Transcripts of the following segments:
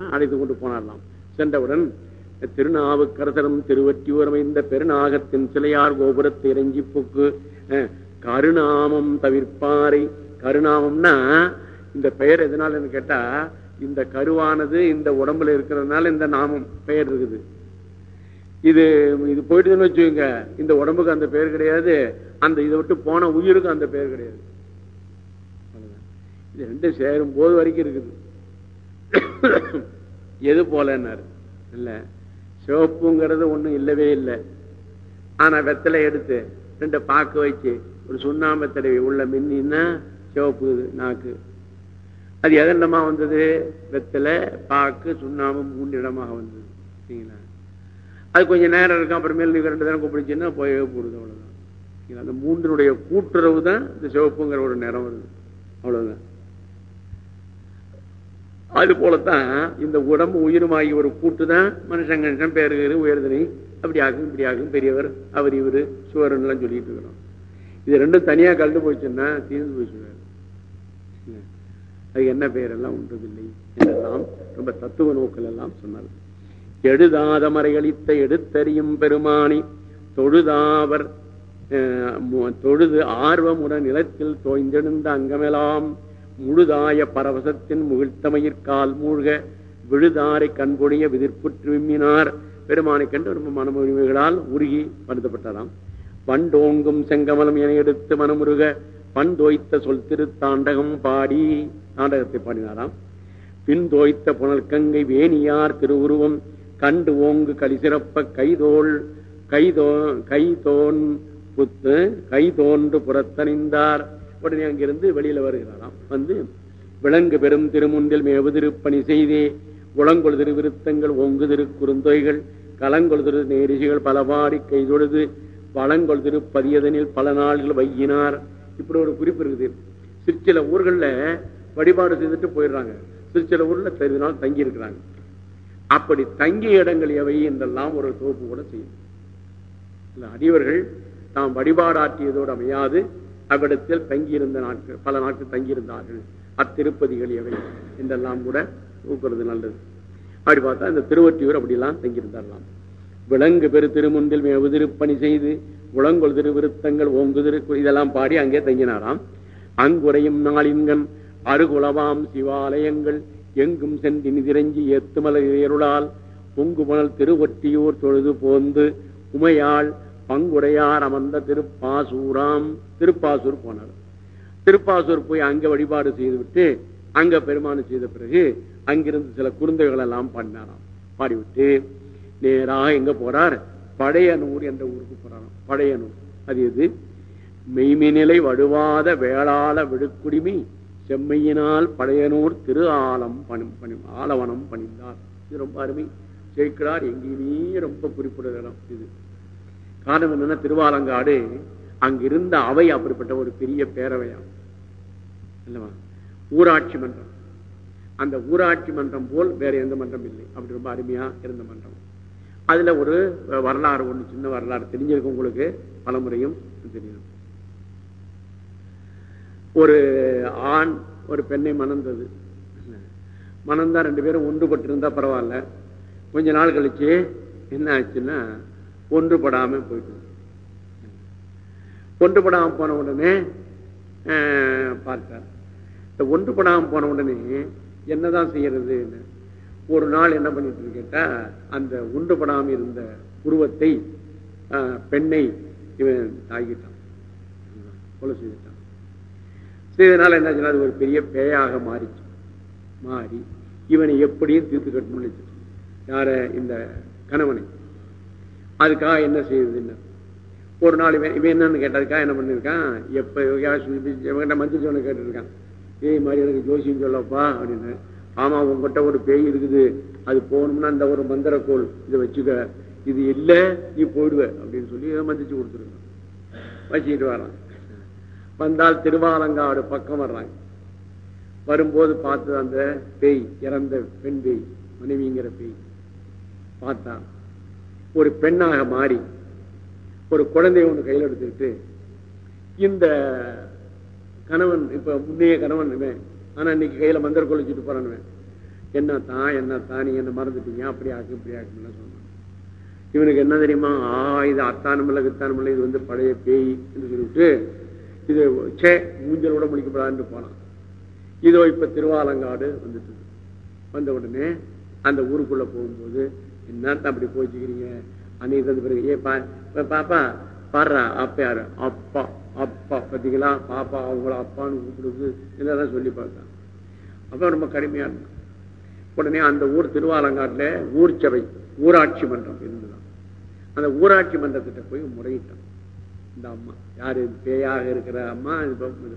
அழைத்து கொண்டு போனார்லாம். சென்றவுடன் திருநாவுக்கரசரும் திருவற்றியூர் இந்த பெருநாகத்தின் சிலையார் கோபுரத்தை இறங்கி போக்கு அஹ், கருநாமம் தவிர்ப்பாரை. கருநாமம்னா இந்த பெயர் எதனாலன்னு கேட்டா இந்த கருவானது இந்த உடம்புல இருக்கிறதுனால இந்த நாமம் பெயர் இருக்குது. இது இது போயிட்டுன்னு வச்சுக்கோங்க இந்த உடம்புக்கு அந்த பெயர் கிடையாது அந்த இதை விட்டு போன உயிருக்கு அந்த பெயர் கிடையாது. இது ரெண்டும் சேரும் போது வரைக்கும் இருக்குது. எது போலன்னாரு. இல்ல சிவப்புங்கிறது ஒண்ணும் இல்லவே இல்லை. ஆனா வெத்தலை எடுத்து ரெண்டு பாக்கு வச்சு ஒரு சுண்ணாம்பு தடவி உள்ள மின்னின்னா சிவப்பு இது நாக்கு. அது எதண்டமா வந்தது? வெத்தலை பாக்கு சுண்ணாம்பு மூன்று இடமாக வந்தது. சரிங்களா? அது கொஞ்சம் நேரம் இருக்கும் அப்புறமேல் நீங்க ரெண்டு நேரம் கூப்பிடுச்சுன்னா போய் போடுது அவ்வளவுதான். அந்த மூன்றினுடைய கூட்டுறவு தான் இந்த சிவப்புங்கிற ஒரு நிறம் வருது. அவ்வளவுதான். அது போலத்தான் இந்த உடம்பு உயிருமாகி ஒரு கூட்டு தான் மனுஷன் கணிஷன் பேரு உயர்தனை அப்படி ஆகும் இப்படி ஆகும். பெரியவர் அவர் இவரு சுவரன் எல்லாம் சொல்லிட்டு இருக்கிறோம். இது ரெண்டும் தனியா கலந்து போச்சுன்னா தீர்ந்து போச்சு அது என்ன பெயரெல்லாம் ஒன்றுமில்லை. என்றெல்லாம் ரொம்ப தத்துவ நோக்கில் எல்லாம் சொன்னார் எழுதாத மறைகளித்த எடுத்தறியும் பெருமானி தொழுதாவர் அஹ், தொழுது ஆர்வமுடன் நிலத்தில் தோய்ந்தெழுந்த அங்கமெல்லாம் முழுதாய பரவசத்தின் முகிழ்த்தமயிர்கால் மூழ்க விழுதாரை கண்பொழிய விதிர்ப்புற்று விம்மினார். பெருமானை கண்டு ரொம்ப மனமுரிமைகளால் உருகி வருத்தப்பட்டாராம் பண்டோங்கும் செங்கமலம் என எடுத்து மனமுருக பண் தோய்த்த சொல் திருத்தாண்டகம் பாடி நாடகத்தை பாடினாராம். பின் தோய்த்த புனல்கங்கை வேணியார் திருவுருவம் கண்டு ஓங்கு கலிசிறப்ப கைதோள் கைதோ கைதோன் புத்து கைதோன்று புறத்தணிந்தார். உடனே அங்கிருந்து வெளியில வருகிறாராம். வந்து விலங்கு பெரும் திருமுன்றில் மேவு திருப்பணி செய்தே. உளங்கொள் திருவிருத்தங்கள் ஓங்கு திருக்குறுந்தொய்கள் கலங்கொள் திரு நேரிசிகள் பலபாடி கைதொழுது. வளங்கொள் திருப்பதியதனில் பல நாள்கள் வையினார். இப்படி ஒரு குறிப்பு இருக்குது. சிற்சில ஊர்களில் வழிபாடு செய்துட்டு போயிடுறாங்க. சிற்சில ஊர்ல பெரிய நாள் தங்கி இருக்கிறாங்க. அப்படி தங்கிய இடங்கள் எவை என்றெல்லாம் ஒரு தொகுப்பு கூட செய்யும். அடிவர்கள் தாம் வழிபாடாற்றியதோடு அமையாது. அவ்விடத்தில் தங்கியிருந்த நாட்கள் பல நாட்கள் தங்கியிருந்தார்கள். அத்திருப்பதிகள் எவை? என்றெல்லாம் கூட ஊக்குறது நல்லது. அப்படி பார்த்தா இந்த திருவொற்றியூர் அப்படிலாம் தங்கியிருந்தாரலாம் விலங்கு பெரு திருமுந்தில் உதிருப்பணி செய்து உளங்கொள் திருவிருத்தங்கள் ஓங்கு திரு இதெல்லாம் பாடி அங்கே தங்கினாராம். அங்குறையும் நாளின்கண் அருகுலவாம் சிவாலயங்கள் எங்கும் சென்று நிதிரஞ்சி ஏத்துமல இயருளால் பொங்குமணல் திருவொற்றியூர் தொழுது போந்து உமையாள் பங்குடையார் அமர்ந்த திருப்பாசூராம். திருப்பாசூர் போனார். திருப்பாசூர் போய் அங்க வழிபாடு செய்துவிட்டு அங்க பெருமானம் செய்த பிறகு அங்கிருந்து சில குறுந்தைகள் எல்லாம் பண்ணாராம். பாடிவிட்டு நேராக எங்க போறார்? பழையனூர் என்ற ஊருக்கு போறாராம். பழையனூர் அது எது? மெய்மினிலை வடுவாத வேளாள விடுக்குடிமை செம்மையினால் பழையனூர் திரு ஆலம் பணி பணி ஆலவனம் பணிந்தார். இது ரொம்ப அருமை. சேர்க்கிறார் எங்கேயுமே ரொம்ப குறிப்பிடுகிற இடம் இது காரணம் என்னன்னா திருவாலங்காடு அங்கிருந்த அவை அப்படிப்பட்ட ஒரு பெரிய பேரவையாகும் அல்லவா? ஊராட்சி மன்றம். அந்த ஊராட்சி மன்றம் போல் வேற எந்த மன்றம் இல்லை. அப்படி ரொம்ப அருமையா இருந்த மன்றம். அதுல ஒரு வரலாறு ஒன்று சின்ன வரலாறு தெரிஞ்சிருக்கும் உங்களுக்கு. பலமுறையும் தெரியும். ஒரு ஆண் ஒரு பெண்ணை மணந்தது. மணந்தா ரெண்டு பேரும் ஒன்றுபட்டு இருந்தா பரவாயில்ல. கொஞ்ச நாள் கழிச்சு என்ன ஆச்சுன்னா ஒன்றுபடாம போயிட்டு ஒன்றுபடாம போன உடனே ஆஹ், பார்த்தார். இந்த ஒன்றுபடாம போன உடனே என்னதான் செய்யறது ஒரு நாள் என்ன பண்ணிட்டு கேட்டா அந்த ஒன்றுபடாம இருந்த உருவத்தை பெண்ணை இவன் தாக்கிட்டான். கொலை செய்துட்டான். செய்தனால என்ன ஆச்சுன்னா, அது ஒரு பெரிய பேயாக மாறிச்சு. மாறி இவனை எப்படியும் தீர்த்து கட்டணும்னு யார? இந்த கணவனை. அதுக்காக என்ன செய்யறதுன்னு ஒரு நாள் இவன் இவன் என்னன்னு கேட்டதுக்காக என்ன பண்ணியிருக்கான்? எப்போ இவங்கிட்ட மந்திரி சொன்ன கேட்டிருக்கான். ஏய் மாதிரி எனக்கு ஜோசியம் சொல்லப்பா அப்படின்னு ஆமா உங்ககிட்ட ஒரு பேய் இருக்குது. அது போகணும்னா அந்த ஒரு மந்திரக்கோள் இதை வச்சுக்க. இது இல்லை நீ போயிடுவ அப்படின்னு சொல்லி இதை மந்திச்சு கொடுத்துருக்கான். வச்சுக்கிட்டு வரான். வந்தால் திருவாலங்காடு பக்கம் வர்றாங்க. வரும்போது பார்த்து அந்த பேய் இறந்த பெண் பேய் மனைவிங்கிற பேய். பார்த்தான். ஒரு பெண்ணாக மாறி ஒரு குழந்தைய ஒன்று கையில் எடுத்துக்கிட்டு இந்த கணவன் இப்ப முன்னைய கணவன் ஆனால் ஆனா இன்னைக்கு கையில மந்திர கொளிச்சுட்டு போறானுவேன் என்ன தான் என்ன தான் நீ என்ன மறந்துட்டீங்க அப்படி ஆக்கு இப்படி ஆக்குன்னு சொன்னான். இவனுக்கு என்ன தெரியுமா? ஆ இது அத்தானமில்ல கித்தானமில்ல இது வந்து பழைய பேய் என்று சொல்லிவிட்டு இது சே மூஞ்சலோட முடிக்கப்படாதுன்னு போனான். இதோ இப்ப திருவாலங்காடு வந்துட்டு வந்த உடனே அந்த ஊருக்குள்ள போகும்போது என்னத்த அப்படி போச்சுக்கிறீங்க அன்னைக்கு தந்த பிறகு ஏ பா பாப்பா பாடுறா அப்பா யாரு அப்பா அப்பா. பார்த்தீங்களா? பாப்பா அவங்கள அப்பான்னு கூப்பிடுது இதெல்லாம் சொல்லி பார்த்தான் அப்ப ரொம்ப கடுமையாக இருக்கும். உடனே அந்த ஊர் திருவாலங்காட்டில் ஊர் சபை ஊராட்சி மன்றம் இருந்துதான் அந்த ஊராட்சி மன்றத்திட்ட போய் முறையிட்டான். இந்த அம்மா யாரு பேயாக இருக்கிற அம்மா இப்ப இது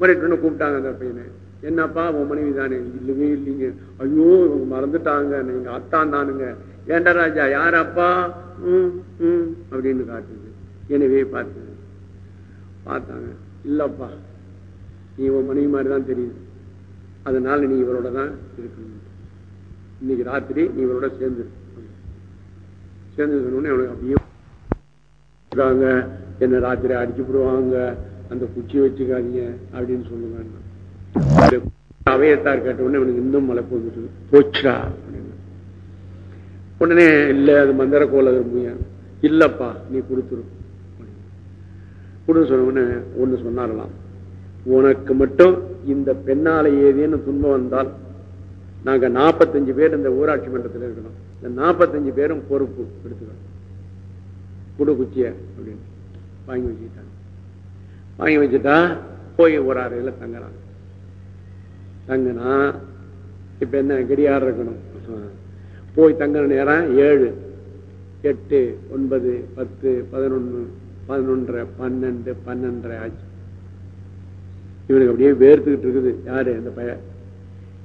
முறையிட்டு கூப்பிட்டாங்க அந்த பையனை. என்னப்பா உன் மனைவி தானே? இல்லவே இல்லைங்க. ஐயோ இவங்க மறந்துட்டாங்க. நீங்க அத்தான் தானுங்க. ஏண்டா ராஜா யார் அப்பா ம், ம் அப்படின்னு காட்டுது. எனவே பார்த்து பார்த்தாங்க. இல்லப்பா நீ உன் மனைவி மாதிரி தான் தெரியுது. அதனால நீ இவரோட தான் இருக்கணும். இன்னைக்கு ராத்திரி நீ இவரோட சேர்ந்து சேர்ந்து சொன்னோடனே அவனுக்கு அப்படியே என்ன ராத்திரி அடிச்சு விடுவாங்க அந்த குச்சி வச்சுக்காதீங்க அப்படின்னு சொல்லுவேன் அவையத்தார் கேட்ட உடனே அவனுக்கு இன்னும் மலை போகுது போச்சுடா அப்படின்னு. உடனே இல்ல அது மந்திர கோல விரும்புங்க இல்லப்பா நீ கொடுத்துரு கொடுத்து சொன்ன உடனே ஒண்ணு சொன்னாரலாம் உனக்கு மட்டும் இந்த பெண்ணால ஏதேன்னு துன்பம் வந்தால் நாங்க நாற்பத்தஞ்சு பேர் இந்த ஊராட்சி மன்றத்தில் இருக்கணும். இந்த நாற்பத்தஞ்சு பேரும் பொறுப்பு எடுத்துக்கணும். குடு குச்சிய அப்படின்னு. வாங்கி வச்சுக்கிட்டாங்க வாங்கி வச்சுட்டா போய் ஒரு அறையில தங்குறாங்க. தங்குனா இப்ப என்ன கடியாரம் இருக்கணும். போய் தங்குற நேரம் ஏழு. எட்டு ஒன்பது பத்து பதினொன்னு பதினொன்றரை பன்னெண்டு பன்னெண்டரை ஆச்சு. இவனுக்கு அப்படியே வேர்த்துக்கிட்டு இருக்குது. யாரு? அந்த பையன்.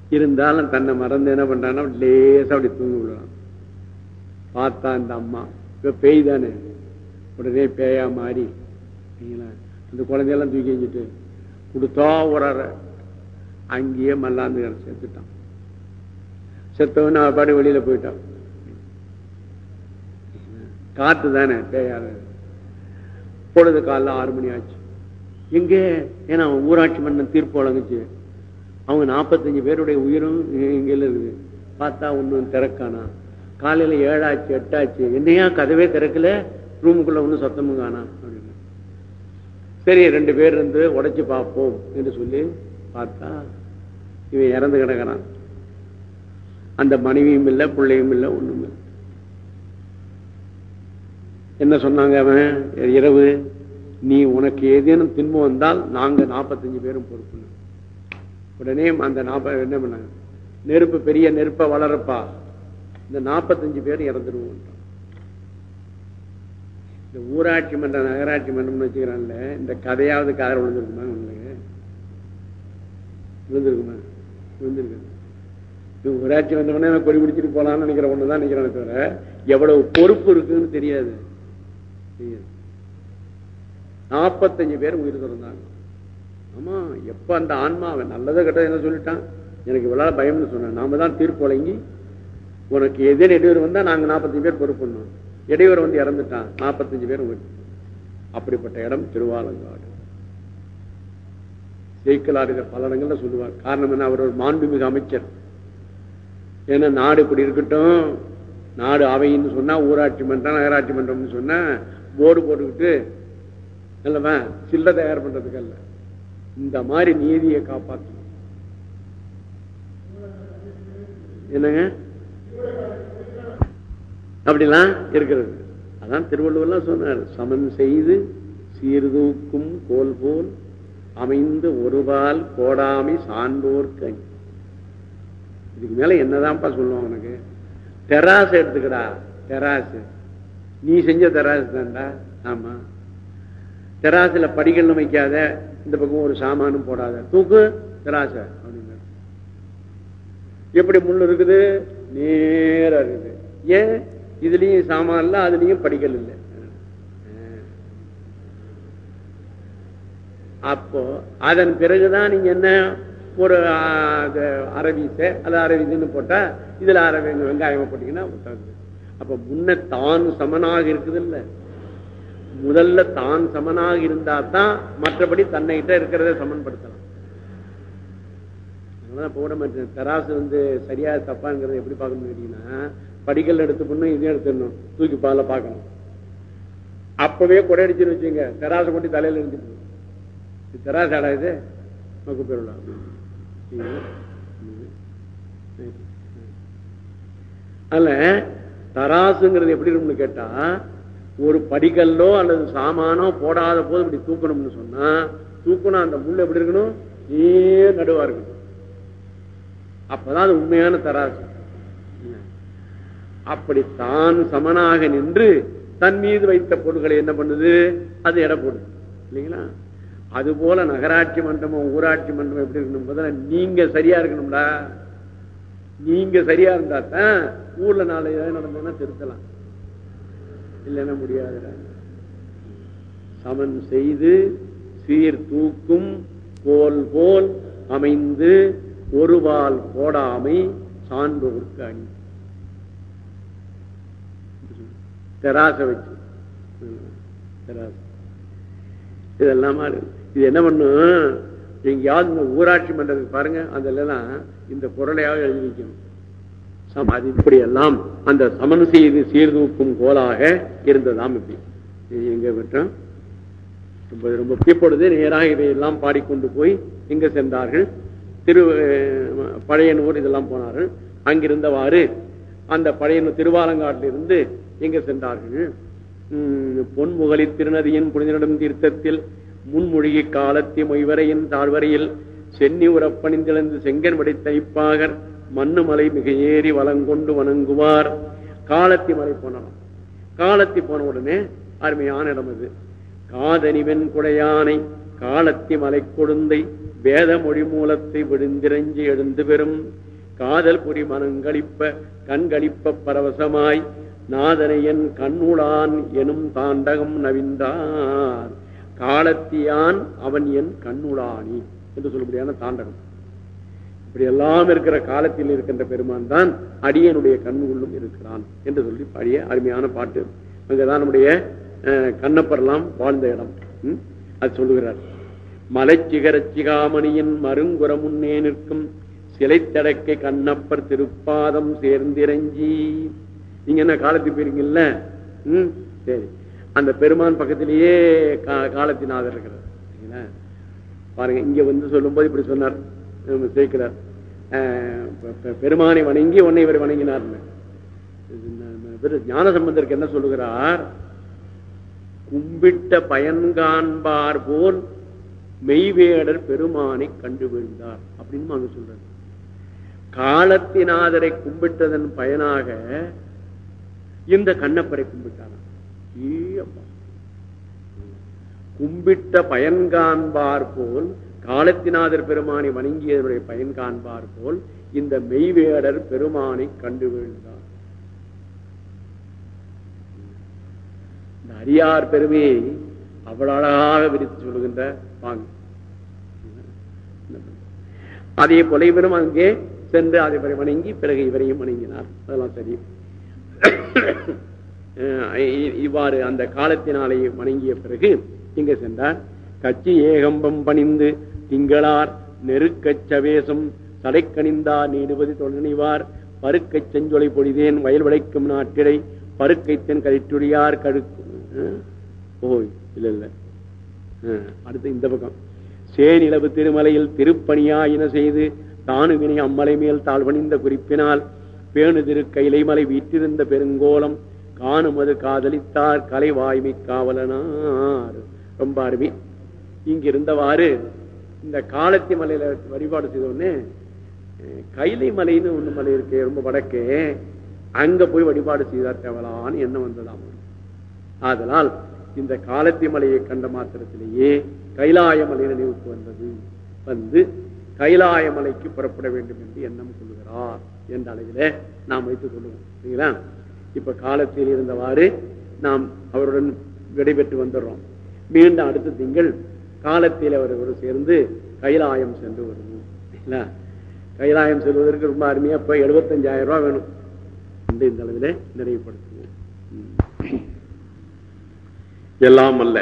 இருந்தாலும் தன்னை மறந்து என்ன பண்றான்னா லேசா அப்படி தூங்கி விடுறான். பார்த்தா இந்த அம்மா. இப்ப பேய் தானே. உடனே பேயா மாறி அந்த குழந்தையெல்லாம் தூக்கி வச்சுட்டு கொடுத்தா ஒரு அங்கேயே மல்லாந்து செத்துட்டான் செத்தவன் அவன் பாடு வெளியில போயிட்டான். காத்து தானே பேயாரு பொழுது காலைல ஆறு மணி ஆச்சு. இங்கே ஏன்னா அவன் ஊராட்சி மன்றம் தீர்ப்பு வழங்குச்சு. அவங்க நாற்பத்தஞ்சு பேருடைய உயிரும் இங்கே இருக்குது. பார்த்தா ஒன்றும் திறக்கானா? காலையில ஏழாச்சு எட்டாச்சு. என்னையா கதவே திறக்கல? ரூமுக்குள்ள ஒன்றும் சத்தமும் காணா? அப்படின்னு. சரி ரெண்டு பேர் இருந்து உடச்சி பார்ப்போம் என்று சொல்லி பார்த்தா இவன் இறந்து கிடக்கிறான். அந்த மனைவியும் இல்லை பிள்ளையும் இல்லை ஒண்ணும் இல்லை என்ன சொன்னாங்க அவன்? இரவு நீ உனக்கு ஏதேனும் துன்பம் வந்தால் நாங்க நாற்பத்தஞ்சு பேரும் பொறுப்பு உடனே அந்த நாற்பது என்ன பண்ணாங்க? நெருப்பு பெரிய நெருப்ப வளரப்பா இந்த நாற்பத்தஞ்சு பேர் இறந்துருவோம் இந்த ஊராட்சி மன்ற நகராட்சி மன்றம்னு வச்சுக்கிறான்ல இந்த கதையாவது காதல் விழுந்திருக்குமா உங்களுக்கு? விழுந்திருக்குமா? விழுந்திருக்கு இது ஊராட்சி வந்தவொடனே நான் கொடி பிடிச்சிட்டு போகலான்னு நினைக்கிற ஒண்ணுதான் நினைக்கிறேன் தவிர எவ்வளவு பொறுப்பு இருக்குன்னு தெரியாது. நாற்பத்தஞ்சு பேர் உயிர் திறந்தாங்க. ஆமா எப்ப அந்த ஆன்மா அவன் நல்லதை கெட்டதை என்ன சொல்லிட்டான்? எனக்கு இவ்வளவு பயம்னு சொன்னேன். நாம தான் தீர்ப்பு வழங்கி உனக்கு எதிர் இடையூறு வந்தா நாங்க நாற்பத்தஞ்சு பேர் பொறுப்புணும் இடையூறு வந்து இறந்துட்டான். நாற்பத்தஞ்சு பேர் உயிர். அப்படிப்பட்ட இடம் திருவாலங்காடு. ஜெயிக்கலாறு பல இடங்கள்ல சொல்லுவார். காரணம் என்ன? அவர் ஒரு மாண்புமிகு அமைச்சர். ஏன்னா நாடு இப்படி இருக்கட்டும் நாடு அவைன்னு சொன்னா ஊராட்சி மன்றம் நகராட்சி மன்றம்னு சொன்னா போர்டு போட்டுக்கிட்டு இல்லவா சில்ல தயார் பண்றதுக்கு அல்ல. இந்த மாதிரி நீதியை காப்பாற்று என்னங்க? அப்படிலாம் இருக்கிறது. அதான் திருவள்ளுவர்லாம் சொன்னார் சமன் செய்து சீர்தூக்கும் கோல் போல் அமைந்து ஒருவால் கோடாமை சான்றோர்க்கு இதுக்கு மேல என்னதான்ப்பா சொல்லுவான் உனக்கு? தெராசு எடுத்துக்கடா தெராசு நீ செஞ்ச தெராசு தான்டா. ஆமா. தெராசுல படிகள் வைக்காத இந்த பக்கம் ஒரு சாமானும் போடாத. தூக்கு தெராச அப்படின்னு எப்படி முள் இருக்குது? நேரா இருக்குது. ஏன்? இதுலயும் சாமான் இல்லை அதுலயும் படிகள் இல்லை. அப்போ அதன் பிறகுதான் நீங்க என்ன? ஒரு ஆ, அது அரவீசை அது அரவீசன்னு போட்டா இதுல அரவி வெங்காயம் போட்டீங்கன்னா அப்ப முன்ன தான் சமனாக இருக்குது இல்ல முதல்ல தான் சமனாக இருந்தா தான் மற்றபடி தன்னைகிட்ட இருக்கிறத சமன்படுத்தலாம். அதனால போட மாட்டேன். தராசு வந்து சரியா தப்பாங்கிறத எப்படி பார்க்கணும்னு கேட்டீங்கன்னா படிக்கல் எடுத்து பண்ணும் இதையும் எடுத்துடணும். தூக்கி பால பார்க்கணும். அப்பவே கொடை அடிச்சுன்னு வச்சுங்க தராசை கொண்டு தலையில இருந்துட்டு இது தராசு ஆடா இது மக்கு பேருளா அதுல தராசுங்கிறது எப்படி இருக்கும்னு கேட்டா ஒரு படிக்கல்லோ அல்லது சாமானோ போடாத போது இப்படி தூக்கணும்னு சொன்னா தூக்கணும் அந்த முள் எப்படி இருக்கணும்? நீ நடுவா இருக்கணும். அப்பதான் அது உண்மையான தராசு. அப்படி தான் சமனாக நின்று தன் மீது வைத்த பொருட்களை என்ன பண்ணுது? அது எடை போடுது. இல்லைங்களா? அது போல நகராட்சி மன்றமும் ஊராட்சி மன்றம் எப்படி இருக்கணும்? நீங்க சரியா இருக்கணும்டா. நீங்க சரியா இருந்தா தான் ஊர்ல நாளை ஏதாவது நடந்ததுன்னா திருத்தலாம். இல்லைன்னா முடியாதுடா. சமன் செய்து சீர் தூக்கும் கோல் போல் அமைந்து ஒருவால் போடாமை சான்றோருக்கு அணி. தெராச வச்சு. தெராச. இதெல்லாம் இது என்ன பண்ணும் எங்கேயாவது இந்த ஊராட்சி மன்றத்துக்கு பாருங்க அதெல்லாம் இந்த குரலையாக எழுதி வைக்கணும். அது இப்படி எல்லாம் அந்த சமன் செய்து சீர்தூக்கும் கோலாக இருந்ததாம் இப்படி. எங்க விட்டோம்? ரொம்ப ரொம்ப இப்பொழுது நேராக இதையெல்லாம் பாடிக்கொண்டு போய் இங்க சென்றார்கள். திரு பழையனூர் இதெல்லாம் போனார்கள். அங்கிருந்தவாறு அந்த பழையனூர் திருவாலங்காட்டிலிருந்து இங்க சென்றார்கள். உம், பொன்முகலி திருநதியின் புனிதனிடம் தீர்த்தத்தில் முன்மொழிகை காலத்தி மொய்வரையின் தாழ்வரையில் சென்னி உரப்பணிந்திழந்து செங்கன் மண்ணு மலை மிக ஏறி வளங்கொண்டு வணங்குவார். காலத்தி மலை போனலாம். காலத்தி போன உடனே அருமையான இடம் அது காதனிவன் குடையானை காலத்தி மலை கொடுந்தை வேத மொழி மூலத்தை விடுந்திரஞ்சி எழுந்து பெறும். காதல் புரி மனங்களிப்ப கண்களிப்ப பரவசமாய் நாதனையன் கண்ணுளான் எனும் தாண்டகம் நவிந்தார். காலத்தியான் அவன் என் கண்ணுளானி என்று சொல்லக்கூடியான தாண்டகம். இப்படி எல்லாம் இருக்கிற காலத்தில் இருக்கின்ற பெருமான் தான் அடியனுடைய கண்ணுள்ளும் இருக்கிறான் என்று சொல்லி பழைய அருமையான பாட்டு. அங்கதான் நம்முடைய அஹ், கண்ணப்பர்லாம் வாழ்ந்த இடம். அது சொல்லுகிறார். மலைச்சிகர சிகாமணியின் மருங்குற முன்னே நிற்கும் சிலைத்தடக்கை கண்ணப்பர் திருப்பாதம் சேர்ந்திரஞ்சி நீங்க என்ன காலத்துக்கு போயிருக்கீங்கல்ல? ம்? சரி. அந்த பெருமான் பக்கத்திலேயே கா- காலத்தினாதர் இருக்கிறார். பாருங்க இங்க வந்து சொல்லும்போது இப்படி சொன்னார். சேர்க்கிறார் அஹ், பெ- பெருமானை வணங்கி உன்னை இவர் வணங்கினார். ஞான சம்பந்தருக்கு என்ன சொல்லுகிறார்? கும்பிட்ட பயன் காண்பார் போல் மெய்வேடர் பெருமானை கண்டு அப்படின்னு அவங்க சொல்றாரு. காலத்தினாதரை கும்பிட்டதன் பயனாக இந்த கண்ணப்பரை கும்பிட்டார் கும்பிட்ட பயன் காண்பார் போல் காலத்தினாதர் பெருமானை வணங்கியவருடைய பயன் காண்பார் போல் இந்த மெய்வேடர் பெருமானை கண்டு வீழ்ந்தார். இந்த அரியார் பெருமையை அவ்வளவு அழகாக விரித்து சொல்கின்ற வாங்க. அதே போல இவரும் அங்கே சென்று அதை வணங்கி பிறகு இவரையும் வணங்கினார். அதெல்லாம் சரி. இவ்வாறு அந்த காலத்தினாலே வணங்கிய பிறகு இங்க சென்றார். கட்சி ஏகம்பம் பணிந்து திங்களார் நெருக்கச் சவேசம் தடைக்கணிந்தார் நீடுவது தொடர்நிவார் பருக்கைச் செஞ்சொலை பொழிதேன் வயல் விளைக்கும் நாட்டிடை. பருக்கைத்தன் கரிட்டுடியார் கழுக்கு ஓ ஓய் இல்ல. இல்ல அடுத்து இந்த பக்கம். சேனிலவு திருமலையில் திருப்பணியாயின செய்து தானுவினை அம்மலை மேல் தாழ்வணிந்த குறிப்பினால் பேணு திரு கைலைமலை வீற்றிருந்த பெருங்கோலம் காணுமது காதலித்தார் கலை வாய்மை காவலனார். ரொம்ப அருமை. இங்க இருந்தவாறு இந்த காலத்தி மலையில வழிபாடு செய்த உடனே கைலை மலைன்னு ஒண்ணு மலை இருக்கு ரொம்ப வடக்கே அங்க போய் வழிபாடு செய்தார் தேவலான்னு எண்ணம் வந்ததாம். ஆதலால் இந்த காலத்தி மலையை கண்ட மாத்திரத்திலேயே கைலாய மலை நினைவுக்கு வந்தது. வந்து கைலாய மலைக்கு புறப்பட வேண்டும் என்று எண்ணம் கொள்கிறார் என்ற அளவில் நாம் வைத்துக் கொள்ளுவோம். சரிங்களா? இப்ப காலத்தில் இருந்தவாறு நாம் அவருடன் விடைபெற்று வந்துடுறோம். மீண்டும் அடுத்த திங்கள் காலத்தில் அவரோடு சேர்ந்து கைலாயம் சென்று வருவோம். கைலாயம் செல்வதற்கு ரொம்ப அருமையா இப்போ எழுபத்தஞ்சாயிரம் ரூபாய் வேணும். என்று இந்த அளவில் நிறைவுபடுத்துவோம் எல்லாம் அல்ல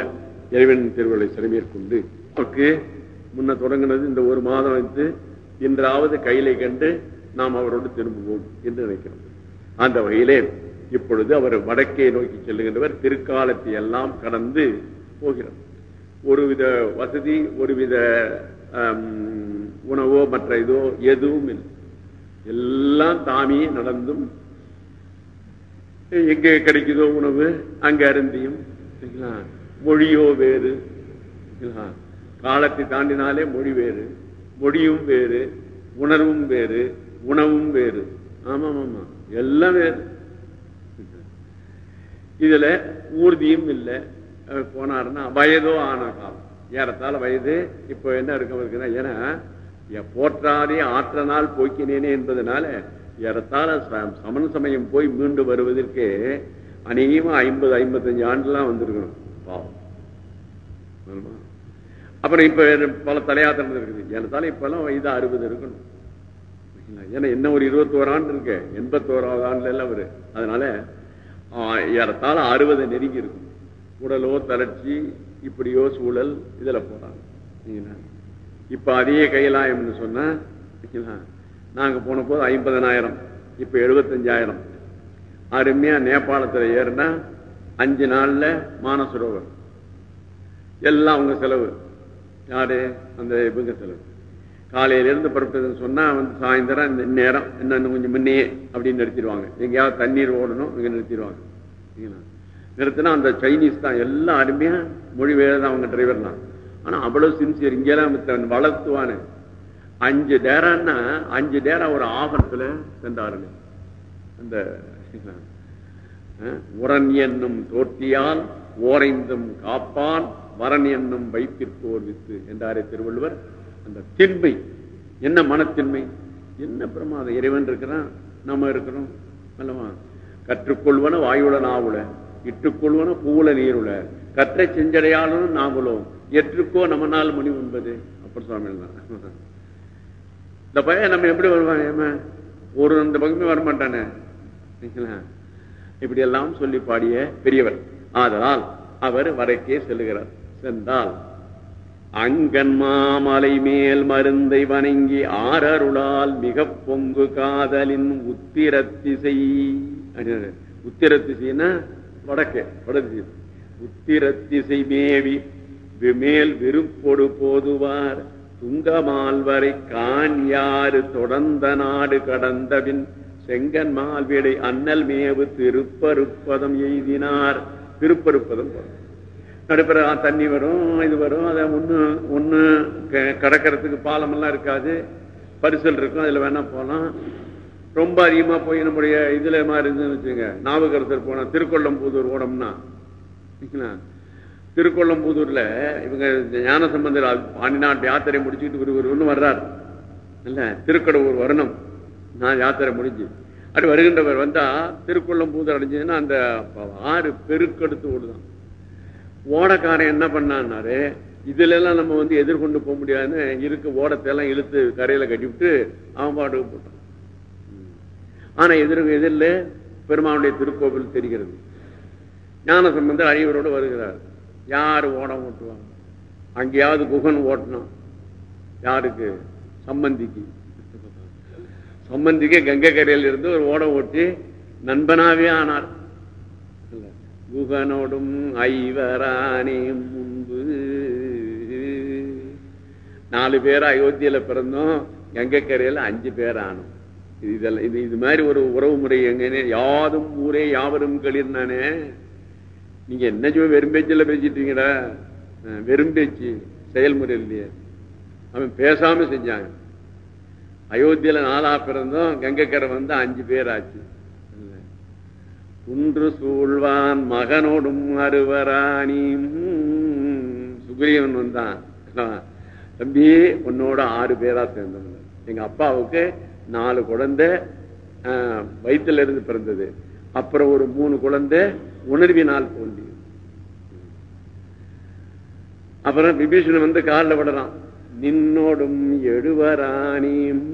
இறைவன் திருவள்ளை சிறமேற்கொண்டு அவருக்கு முன்ன தொடங்கினது இந்த ஒரு மாதம் வைத்து இன்றாவது கையிலை கண்டு நாம் அவரோடு திரும்புவோம் என்று நினைக்கிறோம். அந்த வகையிலே இப்பொழுது அவர் வடக்கே நோக்கி செல்லுகின்றவர். திருக்காலத்தை எல்லாம் கடந்து போகிறார் ஒருவித வசதி ஒருவித உணவோ மற்ற இதோ எதுவும் இல்லை. எல்லாம் தாமே நடந்தும் எங்கே கிடைக்குதோ உணவு அங்க அருந்தியும் சரிங்களா? மொழியோ வேறு காலத்தை தாண்டினாலே மொழி வேறு மொழியும் வேறு உணர்வும் வேறு உணவும் வேறு. ஆமா ஆமா எல்லாம் வேறு. இதுல ஊர்தியும் இல்லை. போனாருன்னா வயதோ ஆன காலம். ஏறத்தாழ வயது இப்போ என்ன இருக்கும் இருக்குன்னா ஏன்னா எ- போற்றாதே ஆற்றனால் போக்கினேனே என்பதனால ஏறத்தாழ ச- சமண சமயம் போய் மீண்டு வருவதற்கு அநேகமா ஐம்பது ஐம்பத்தஞ்சு ஆண்டுலாம் வந்திருக்கணும். பாவம். அப்புறம் இப்ப பல தலையாத்திரம் இருக்குது. ஏறத்தாழ இப்பெல்லாம் வயது அறுபது இருக்கணும். ஏன்னா என்ன ஒரு இருபத்தோரு ஆண்டு இருக்கு. எண்பத்தோராவது ஆண்டுல எல்லாம் அவரு அதனால ஏறத்தாழ அறுபது நெருங்கி இருக்கும். உடலோ தளர்ச்சி இப்படியோ சூழல் இதில் போறாங்க. சரிங்களா? இப்ப அதே கைலாயம்னு சொன்னா சரிங்களா? நாங்க போன போது ஐம்பதனாயிரம் இப்ப எழுபத்தஞ்சாயிரம். அருமையா நேபாளத்தில் ஏறினா அஞ்சு நாள்ல மானசரோவர். எல்லாம் அவங்க செலவு. யாரு? அந்த இவங்க செலவு. காலையிலேருந்து இருந்து சொன்னால் சொன்னா வந்து சாயந்தரம் இந்த நேரம் இன்னும் கொஞ்சம் முன்னையே அப்படின்னு நிறுத்திடுவாங்க. எங்கேயாவது தண்ணீர் ஓடணும் இங்க நிறுத்திடுவாங்க. சரிங்களா? நிறுத்தினா அந்த சைனீஸ் தான் எல்லாம் அருமையா மொழி வேறு தான் அவங்க டிரைவர் தான். ஆனா அவ்வளவு சின்சியர் இங்கெல்லாம் வளர்த்துவானு. அஞ்சு டேரான்னா அஞ்சு டேரா ஒரு ஆபத்துல சென்றாருங்க. அந்த அஹ், உரன் என்னும் தோற்றியால் ஓரைந்தும் காப்பான் வரன் என்னும் வைத்திருப்போர் வித்து என்றாரே திருவள்ளுவர். அந்த திண்மை. என்ன மனத்தின்மை என்ன பிரமாதம்? இறைவன் இருக்கிறான் நம்ம இருக்கிறோம். அல்லவா? கற்றுக்கொள்வன வாயுடன் நாவுல இட்டுக்கொள்வன பூவுல நீருல கற்றை செஞ்சடையாளனும் நாவலும் எற்றுக்கோ நம்ம நாள் மணி உண்பது அப்படி சுவாமி இந்த பையன் நம்ம எப்படி வருவான் ஒரு அந்த பக்கமே வரமாட்டானே. இப்படி எல்லாம் சொல்லி பாடிய பெரியவர். ஆதலால் அவர் வரைக்கே செல்லுகிறார். சென்றால் அங்கன் மாமலை மேல் மருந்தை வணங்கி ஆரருளால் மிக பொங்கு காதலின் உத்திரத்திசை உத்திரத்திசைனா உத்திரத்திசைன்னா வடக்கே வடதிசை உத்திரத்திசை மேவி விமேல் விருப்பொடு போதுவார். துங்கமால்வரை கான் யாரு தொடர்ந்த நாடு கடந்தபின் செங்கன் மால்வேடை அண்ணல் மேவு திருப்பருப்பதம் எய்தினார். திருப்பருப்பதம் போறார். நடுப்புற தண்ணி வரும் இது வரும். அதை ஒன்று ஒன்று க- பாலமெல்லாம் இருக்காது. பரிசல் இருக்கும் அதில் வேணா போகலாம் ரொம்ப அதிகமாக போய் நம்முடைய இதுல மாதிரி இருந்துன்னு வச்சுங்க நாவுக்கரசர் போனால் திருக்கொள்ளம்பூதூர் ஓடம்னா சரிங்களா? திருக்கொள்ளம்பூதூர்ல இவங்க ஞான சம்பந்தர் பாண்டிநாட்டு யாத்திரை முடிச்சுக்கிட்டு ஒரு வர்றார். இல்லை திருக்கடவுர் வரணும். நான் யாத்திரை முடிஞ்சு. அப்படி வருகின்றவர் வந்தால் திருக்கொள்ளம்பூதூர் அடைஞ்சதுன்னா அந்த ஆறு பெருக்கெடுத்து ஓடுதான். ஓடக்காரன் என்ன பண்ணான்னாரு இதுல எல்லாம் நம்ம வந்து எதிர்கொண்டு போக முடியாதுன்னு இருக்கு ஓடத்தை எல்லாம் இழுத்து கரையில கட்டிவிட்டு அவன் பாட்டுக்கு போட்டான். ஆனா எதிர் எதிரில் பெருமானுடைய திருக்கோவில் தெரிகிறது. ஞான சம்பந்தர் அழிவரோடு வருகிறார். யார் ஓடம் ஓட்டுவாங்க அங்கேயாவது குகன் ஓட்டினான் யாருக்கு? சம்பந்திக்கு. சம்பந்திக்கு கங்கை கரையில் இருந்து ஒரு ஓடம் ஓட்டி நண்பனாவே ஆனார். குகனோடும் ஐவராணியும் முன்பு. நாலு பேர் அயோத்தியில பிறந்தோம். கங்கை அஞ்சு பேர் ஆனோம். இது இதெல்லாம் இது இது மாதிரி ஒரு உறவு முறை எங்கன்னு யாதும் ஊரே யாவரும் களிர் நீங்க என்ன சும்மா வெறும் பேச்சில் பேசிட்டீங்கடா வெறும் பேச்சு செயல்முறை இல்லையே. அவன் பேசாம செஞ்சாங்க. அயோத்தியில நாலா பிறந்தோம். கங்கைக்கரை வந்து அஞ்சு பேர் ஆச்சு. குன்று சூழ்வான் மகனோடும் அறுவராணியும் சுக்ரீவன் வந்தான். தம்பி உன்னோட ஆறு பேரா சேர்ந்தவங்க. எங்க அப்பாவுக்கு நாலு குழந்தை ஆஹ், வயித்துல இருந்து பிறந்தது. அப்புறம் ஒரு மூணு குழந்தை உணர்வினால் தோன்றி அப்புறம் விபீஷணன் வந்து காலில் விடறான். நின்னோடும் எழுவராணியும்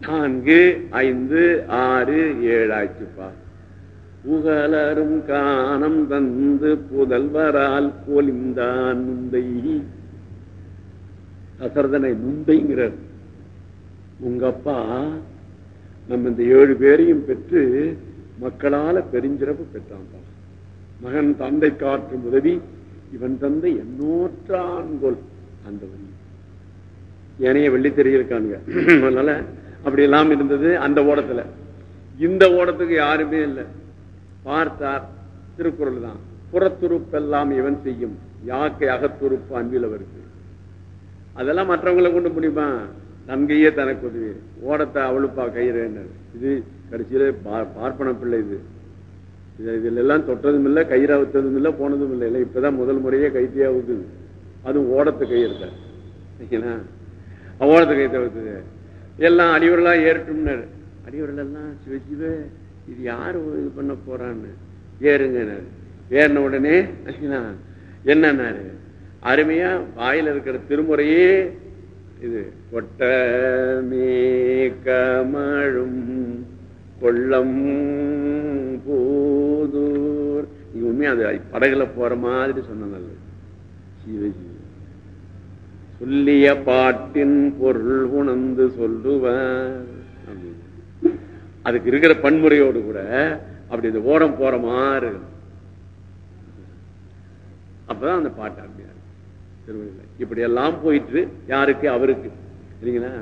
நான்கு ஐந்து ஆறு ஏழு புகழரும் காணம் தந்து புதல்வரால் போலிந்தான் முந்தை. தசரதனை முந்தைங்கிறார். உங்க அப்பா நம்ம இந்த ஏழு பேரையும் பெற்று மக்களால பெருஞ்சிறப்பு பெற்றான்பா மகன் தந்தை காற்றும் உதவி இவன் தந்தை எண்ணூற்றான்கொள் அந்த வழி. ஏனைய வெள்ளி இருக்கானுங்க அதனால அப்படி எல்லாம் இருந்தது அந்த ஓடத்துல. இந்த ஓடத்துக்கு யாருமே இல்லை. பார்த்தார் திருக்குறள் தான். புறத்துறுப்பெல்லாம் இவன் செய்யும். யாக்கை அகத்துறுப்பு அன்பிலவருக்கு அதெல்லாம் மற்றவங்களை கொண்டு முடியுமா நன்கையே தனக்கு உதவி. ஓடத்தை அவளுப்பா கயிறு இது கடைசியில பார்ப்பன பிள்ளை இது. இதுல எல்லாம் தொட்டதும் இல்லை கயிறு இல்லை போனதும் இல்லை இல்லை இப்பதான் முதல் முறையே கைத்தியா ஊத்துது அதுவும் ஓடத்து கயிறு ஓடத்து கை தவிர்த்தது எல்லாம் அடிவர்களா ஏறட்டும்னாரு. அடிவர்கள் எல்லாம் இது யாரு இது பண்ண போறான்னு ஏறுங்க ஏறின உடனே என்னன்னாரு? அருமையா வாயில இருக்கிற திருமுறையே இது கொட்டமே கமழும் கொள்ளம் போதூர். உண்மையா அது படகுல போற மாதிரி சொன்னது சிவஜி சொல்லிய பாட்டின் பொருள் உணர்ந்து சொல்லுவார். அதுக்கு இருக்கிற பன்முறையோடு கூட அப்படி இந்த ஓரம் போற மாதிரி அப்பதான் அந்த பாட்டு அருமையா திருவள்ளுவர் இப்படி எல்லாம் போயிட்டு யாருக்கு? அவருக்கு. இல்லைங்களா?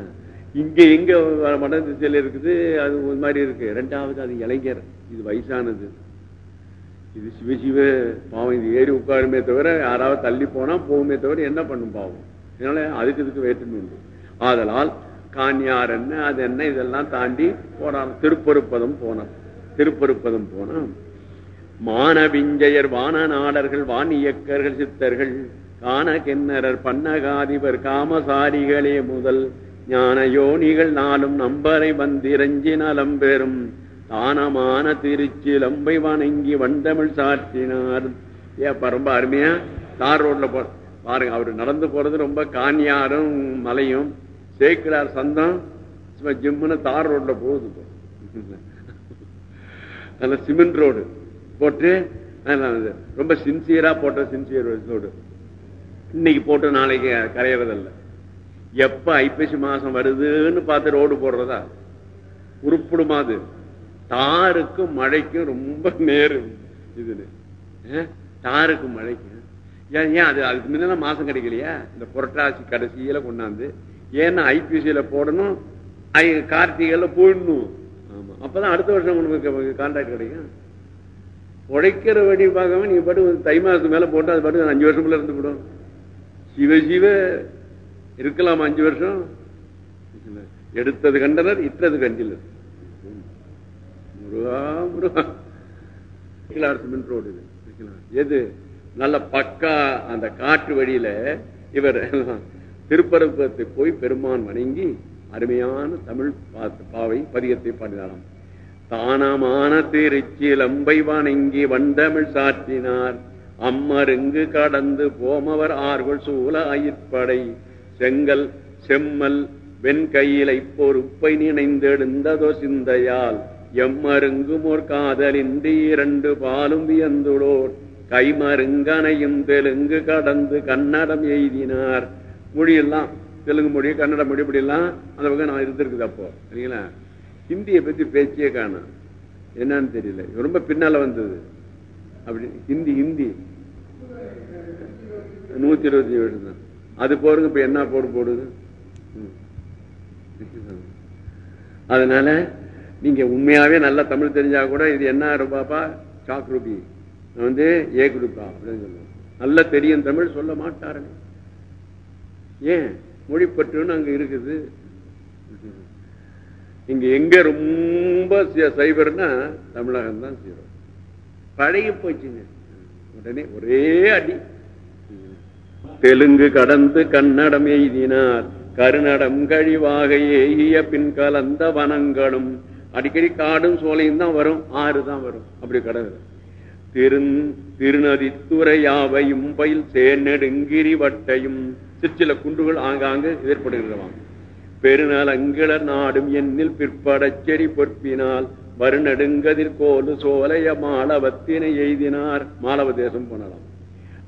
இங்க எங்க மட திசையில இருக்குது அது ஒரு மாதிரி இருக்கு. ரெண்டாவது அது இளைஞர். இது வயசானது. இது சிவசிவ பாவம். இது ஏறி உட்காருமே தவிர யாராவது தள்ளி போனா போகுமே தவிர என்ன பண்ணும் பாவம்? அதனால அதுக்கு இதுக்கு வேற்றுமை உண்டு. ஆதலால் கான்யார் என்ன அது என்ன இதெல்லாம் தாண்டி போனான் திருப்பருப்பதம் போனான். திருப்பருப்பதம் போனான். மானவிஞ்சயர் வான நாடர்கள் வான் இயக்கர்கள் சித்தர்கள் காண கிண்ணரர் பன்னகாதிபர் காமசாரிகளே முதல் ஞான யோனிகள் நாளும் நம்பரை வந்திரஞ்சி நலம் பெறும். தானமான திருச்சிலம்பை வணங்கி வந்தமிழ் சாற்றினார். ஏன் ரொம்ப அருமையா. தார் ரோட்ல போ பாருங்க அவரு நடந்து போறது ரொம்ப காணியாரும் மலையும். சேக்கிரார் சந்தம் ஜிம்முன்னு தார் ரோட்ல போகுது நல்ல சிமெண்ட் ரோடு. போட்டு ரொம்ப சின்சியரா போட்ட சின்சியர் ரோடு. இன்னைக்கு போட்டு நாளைக்கு கரையறதில்ல. எப்ப ஐப்பசி மாசம் வருதுன்னு பார்த்து ரோடு போடுறதா? உருப்பிடுமா அது? தாருக்கும் மழைக்கும் ரொம்ப நேரு. இதுன்னு. தாருக்கும் மழைக்கும். ஏன் ஏன் அது அதுக்கு முன்ன மாசம் கிடைக்கலையா? இந்த புரட்டாசி கடைசியில கொண்டாந்து ஏன்னா ஐபிசியில போடணும் கார்த்திகைல போயிடணும் ஆமா. அப்பதான் அடுத்த வருஷம் உங்களுக்கு கான்ட்ராக்ட் கிடைக்கும். உழைக்கிற வழி பார்க்காம நீ பாட்டு தை மாசம் மேல போட்டு அது பாட்டு அஞ்சு வருஷம்ல இருந்து விடும் சிவ சிவ இருக்கலாம் அஞ்சு வருஷம். எடுத்தது கண்டனர் இட்டது கண்டில் முருகா முருகா. சிமெண்ட் ரோடு எது? நல்ல பக்கா அந்த காற்று வழியில இவர் திருப்பரப்பத்தை போய் பெருமான் வணங்கி அருமையான தமிழ் பாவை பதிகத்தை பாடினாராம். தானமான திருச்சிலம்பை வணங்கி வந்தமிழ் சாற்றினார். அம்மருங்கு கடந்து போமவர் ஆர்வல் சூழ அயிற்படை செங்கல் செம்மல் வெண்கையிலை பொறுப்பை நினைந்தெடுந்ததோ சிந்தையால். எம்மருங்கும் ஒரு காதலின்றி இரண்டு பாலும் வியந்துடோர் கைமருங்கனையும் தெலுங்கு கடந்து கன்னடம் எய்தினார். மொழியெல்லாம் தெலுங்கு மொழி கன்னட மொழி இப்படி எல்லாம் அந்த பக்கம் நான் இருந்திருக்குது அப்போ சரிங்களா? ஹிந்தியை பத்தி பேச்சே காணும் என்னன்னு தெரியல. ரொம்ப பின்னால வந்தது. அப்படி ஹிந்தி ஹிந்தி. நூத்தி இருபத்தி ஏழு தான். அது போருங்க இப்ப என்ன போடு போடுது? அதனால நீங்க உண்மையாவே நல்லா தமிழ் தெரிஞ்சா கூட இது என்ன ரூபாப்பா? Chalk Ruby. வந்து ஏ குடுக்கா அப்படின்னு சொல்லுவோம் நல்ல தெரியும் தமிழ் சொல்ல மாட்டாருங்க. ஏன்? மொழிப்பற்றுன்னு அங்க இருக்குது. இங்க எங்க ரொம்ப சைபர்னா தமிழகம் தான் சீரம். பழகி போச்சுங்க. உடனே ஒரே அடி. தெலுங்கு கடந்து கன்னடம் எய்தினார். கருநடம் கழிவாக ஏகிய பின் கலந்த வனங்களும். அடிக்கடி காடும் சோலையும் தான் வரும் ஆறு தான் வரும். அப்படி கடவுள். திரு திருநதி துறையாவையும் பயில் சேர்நெடுங்கிரி வட்டையும் சிற்சில குன்றுகள் ஆங்காங்கு ஏற்படுகிறவாம் பெருநாள் அங்கிளர் நாடும் எண்ணில் பிற்படச் செடி பொற்பினால் வருநடுங்கதிர் கோலு சோலைய மாலவத்தினை எய்தினார் மாலவ தேசம் போனலாம்.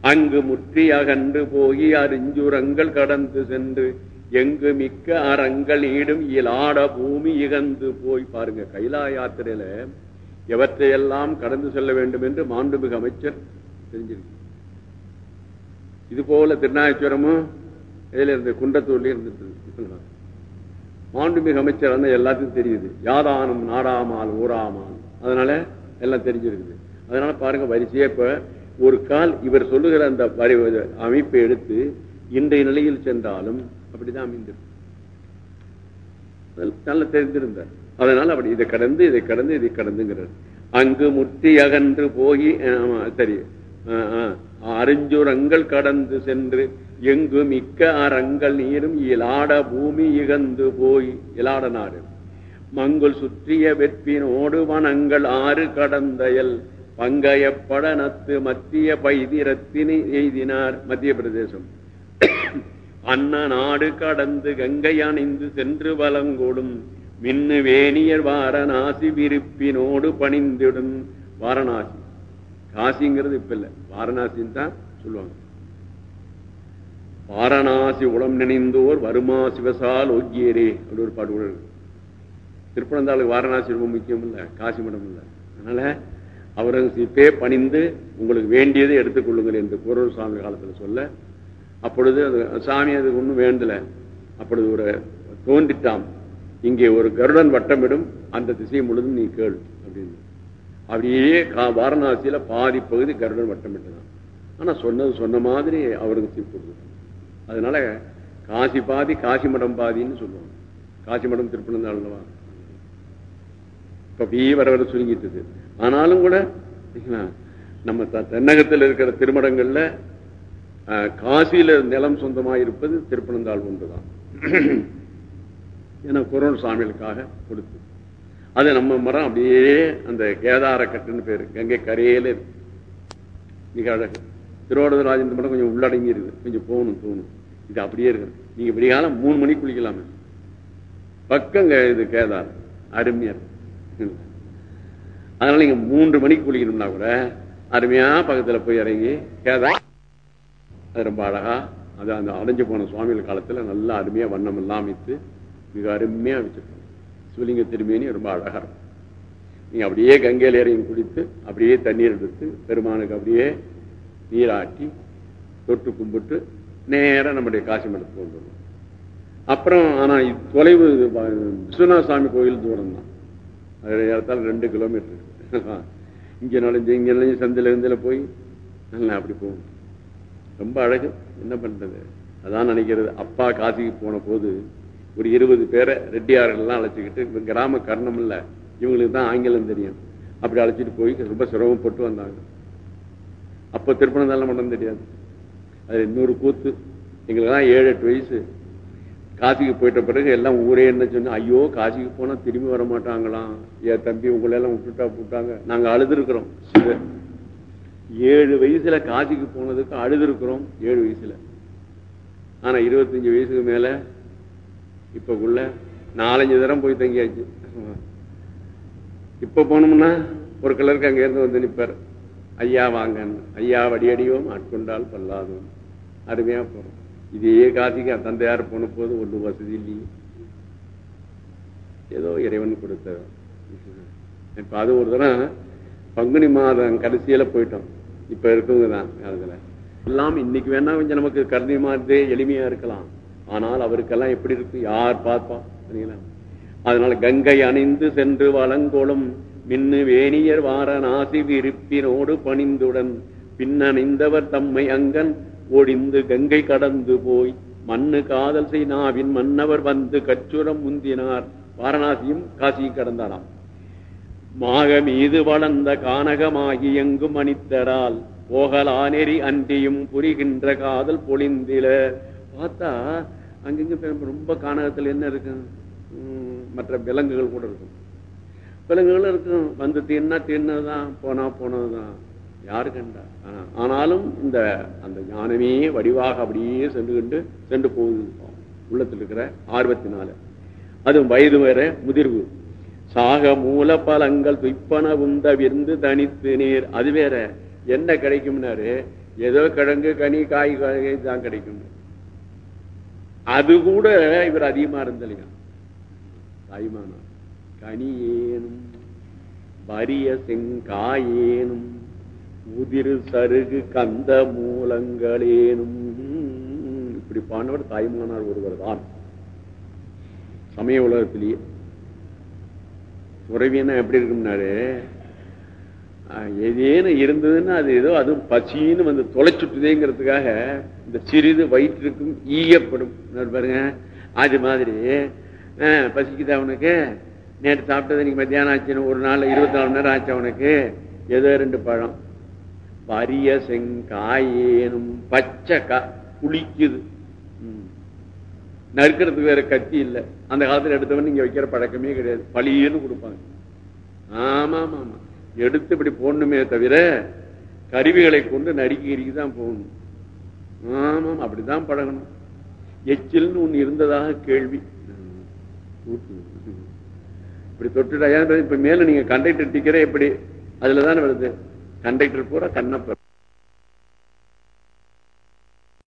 அங்கு முற்றி அகன்று போய் அறிஞ்சுரங்கள் கடந்து சென்று எங்கு மிக்க அறங்கள் ஈடும் இயலாட பூமி இகந்து போய் பாருங்க கைலா யாத்திரையில எவற்றையெல்லாம் கடந்து செல்ல வேண்டும் என்று மாண்புமிகு அமைச்சர் தெரிஞ்சிருக்கு இது போல திருநாயச்சுவரமும் இதுல இருந்து குன்றத்தூர்ல இருந்து மாண்புமிகு அமைச்சர் வந்து எல்லாத்துக்கும் தெரியுது. யாதானும் நாடாமால் ஊராமால். அதனால எல்லாம் தெரிஞ்சிருக்குது. அதனால பாருங்க வரிசையா இப்ப ஒரு கால் இவர் சொல்லுகிற அந்த வரி அமைப்பை எடுத்து இன்றைய நிலையில் சென்றாலும் அப்படிதான் அமைந்திருக்கு நல்ல தெரிந்திருந்தார். அதனால அப்படி இதை கடந்து இதை கடந்து இதை கடந்துங்கிறார். அங்கு முற்றி அகன்று போய் சரி. அறிஞ்சுரங்கள் கடந்து சென்று எங்கு மிக்க அறங்கள் நீரும் இலாட பூமி இகந்து போய் இலாட நாடு. மங்குள் சுற்றிய வெற்பினோடு வனங்கள் ஆறு கடந்தயல் பங்கைய படனத்து மத்திய பைதிரத்தினை எய்தினார் மத்திய பிரதேசம். அன்ன நாடு கடந்து கங்கை அணிந்து சென்று வலங்கூடும் மின்னு வேணியர் வாரணாசி விருப்பினோடு பணிந்துடும் வாரணாசி. காசிங்கிறது இப்ப இல்ல. வாரணாசின்னு தான் சொல்லுவாங்க. வாரணாசி உளம் நினைந்தோர் வருமா சிவசால் ஒக்கியரே அப்படி ஒரு பாட்டு கூட இருக்கு. திருப்பனந்தாளுக்கு வாரணாசி ரொம்ப முக்கியம் இல்ல காசி மடம் இல்லை. அதனால அவரங்கசிப்பே பணிந்து உங்களுக்கு வேண்டியதை எடுத்துக்கொள்ளுங்கள் என்று குரல் சாமி காலத்துல சொல்ல அப்பொழுது அது சாமி அதுக்கு ஒன்றும் வேண்டல. அப்பொழுது ஒரு தோன்றிட்டாம். இங்கே ஒரு கருடன் வட்டமிடும் அந்த திசை முழுதும் நீ கேள் அப்படின்னு. அப்படியே கா- வாரணாசியில பாதி பகுதி கருடன் வட்டமிட்டுதான். ஆனா சொன்னது சொன்ன மாதிரி அவருக்கு தீர்ப்பு அதனால காசி பாதி காசி மடம் பாதின்னு சொல்லுவாங்க. காசி மடம் திருப்பணந்தாள்வா இப்ப அப்படியே வர வர சுருங்கிட்டது. ஆனாலும் கூட நம்ம த- தென்னகத்தில் இருக்கிற திருமடங்கள்ல காசியில நிலம் சொந்தமா இருப்பது திருப்பனந்தாள் ஒன்றுதான். என குரோன் சாமிகளுக்காக கொடுத்து. அது நம்ம மரம் அப்படியே அந்த கேதார கட்டுன்னு பேரு. கங்கை கரையில இருக்கு. மிக அழகு. திருவாரூர் ராஜேந்திர மரம் கொஞ்சம் உள்ளடங்கி இருக்குது. கொஞ்சம் போகணும் தோணும். இது அப்படியே இருக்கு நீங்க விடிகாலம் மூணு மணிக்கு குளிக்கலாமே. பக்கங்க இது கேதார். அருமையா அதனால நீங்க மூன்று மணிக்கு குளிக்கணும்னா கூட அருமையா பக்கத்துல போய் இறங்கி கேதார். அது ரொம்ப அழகா அது அந்த அடைஞ்சு போன சுவாமிகள் காலத்துல நல்லா அருமையா வண்ணம் எல்லாம் அமைத்து மிக அருமையா வச்சிருக்காங்க சிவலிங்க திருமேனி ரொம்ப அழகா இருக்கும். நீ அப்படியே கங்கையில் ஏறையும் குளித்து அப்படியே தண்ணீர் எடுத்து பெருமானுக்கு அப்படியே நீராட்டி தொட்டு கும்பிட்டு நேராக நம்முடைய காசி மடத்துக்கு வந்துடணும் அப்புறம் ஆனா தொலைவு விஸ்வநாத சாமி கோயில் தூரம் தான். அது ரெண்டு கிலோமீட்டர் இங்க நுழைஞ்சு இங்க நுழைஞ்சு சந்தில இருந்தில போய் நல்லா அப்படி போகும் ரொம்ப அழகு. என்ன பண்றது? அதான் நினைக்கிறது. அப்பா காசிக்கு போன போது ஒரு இருபது பேரை ரெட்டியார்கள் எல்லாம் அழைச்சிக்கிட்டு இவங்க கிராம கர்ணம் இல்லை இவங்களுக்கு தான் ஆங்கிலம் தெரியும். அப்படி அழைச்சிட்டு போய் ரொம்ப சிரமப்பட்டு வந்தாங்க. அப்ப திருப்பணந்தால மட்டும் தெரியாது. அது இன்னொரு கூத்து எங்களுக்கெல்லாம் ஏழு எட்டு வயசு. காசிக்கு போயிட்ட பிறகு எல்லாம் ஊரே என்ன சொன்னா ஐயோ காசிக்கு போனா திரும்பி வர மாட்டாங்களாம். ஏன் தம்பி உங்களை எல்லாம் விட்டுட்டா போட்டாங்க நாங்க அழுதுருக்குறோம். ஏழு வயசுல காசிக்கு போனதுக்கு அழுதுருக்குறோம் ஏழு வயசுல. ஆனா இருபத்தஞ்சு வயசுக்கு மேல இப்பக்குள்ள நாலஞ்சு தரம் போய் தங்கியாச்சு. இப்ப போனோம்னா ஒரு கிளருக்கு அங்க இருந்து வந்து நிற்பார் ஐயா வாங்கன்னு. ஐயா வடியடியோம் ஆட்கொண்டால் பல்லாதும். அருமையா போறோம். இதே காசிக்கு தந்தையார் போன போது ஒன்றும் வசதி இல்லையே. ஏதோ இறைவன் கொடுத்த இப்ப அது ஒரு தரம் பங்குனி மாதம் கடைசியில போயிட்டோம். இப்ப இருக்கவங்க தான் அதுல. எல்லாம் இன்னைக்கு வேணா கொஞ்சம் நமக்கு கருணை மாதிரி எளிமையா இருக்கலாம். ஆனால் அவருக்கெல்லாம் எப்படி இருக்கு? யார் பார்ப்பா? அதனால கங்கை அணிந்து சென்று வளங்கோளும் மின்னு வேணியர் வாரணாசி விருப்பினோடு பணிந்துடன் பின்னணிந்தவர் தம்மை அங்கன் ஒடிந்து கங்கை கடந்து போய் மண்ணு காதல் செய்னாவின் மன்னவர் வந்து கச்சுரம் முந்தினார். வாரணாசியும் காசியும் கடந்தாராம். மாக மீது வளர்ந்த கானகமாகி எங்கும் அணித்தரால் போகலானெறி அன்றியும் புரிகின்ற காதல் பொழிந்தில. பார்த்தா அங்கங்க ரொம்ப கானகத்தில் என்ன இருக்கும் மற்ற விலங்குகள் கூட இருக்கும். விலங்குகள் இருக்கும். வந்து தின்னா தின்னதுதான் போனா போனதுதான். யாரு கண்டா? ஆனாலும் இந்த அந்த ஞானமே வடிவாக அப்படியே சென்று கொண்டு சென்று போகுது. உள்ளத்தில் இருக்கிற ஆர்வத்தினால. அது வயது வேற முதிர்வு. சாக மூல பலங்கள் துய்ப்பன உந்த விருந்து தனித்து நீர். அது வேற. என்ன கிடைக்கும்னாரு? ஏதோ கிழங்கு கனி காய் காய் தான் கிடைக்கும். அது கூட இவர் அதிகமா இருந்தலையா தாய்மானா கனியேனும் வரிய செங்காயேனும் உதிர் சருகு கந்த மூலங்களேனும். இப்படி பாண்டவர் தாய்மானார் ஒருவர் தான். சமய உலகத்திலேயே. உறவினா எப்படி இருக்கும்னாரு? ஏதேனும் இருந்ததுன்னா அது ஏதோ அதுவும் பசின்னு வந்து தொலைச்சுட்டுதேங்கிறதுக்காக இந்த சிறிது வயிற்றுக்கும் ஈயப்படும். பாருங்க. அது மாதிரி. பசிக்குது அவனுக்கு நேற்று சாப்பிட்டது இன்னைக்கு மத்தியானம் ஆச்சுன்னு ஒரு நாள் இருபத்தி நாலு நேரம் ஆச்சு அவனுக்கு ஏதோ ரெண்டு பழம். பரிய செங்காயேனும் பச்சை கா புளிக்குது. நறுக்கிறதுக்கு வேற கத்தி இல்லை. அந்த காலத்தில் எடுத்தவன் நீங்க வைக்கிற பழக்கமே கிடையாது. பழியன்னு கொடுப்பாங்க. ஆமா ஆமா ஆமா எடுத்து இப்படி போடணுமே தவிர கருவிகளை கொண்டு நறுக்கி இறுக்கி தான் போகணும். ஆமாம் அப்படிதான் பழகணும். எச்சில்னு ஒன்னு இருந்ததாக கேள்வி. இப்படி தொட்டுட்டா இப்ப மேல நீங்க கண்டக்டர் டிக்கரே எப்படி? அதுலதானே வருது. கண்டக்டர் பூரா கண்ணப்பர்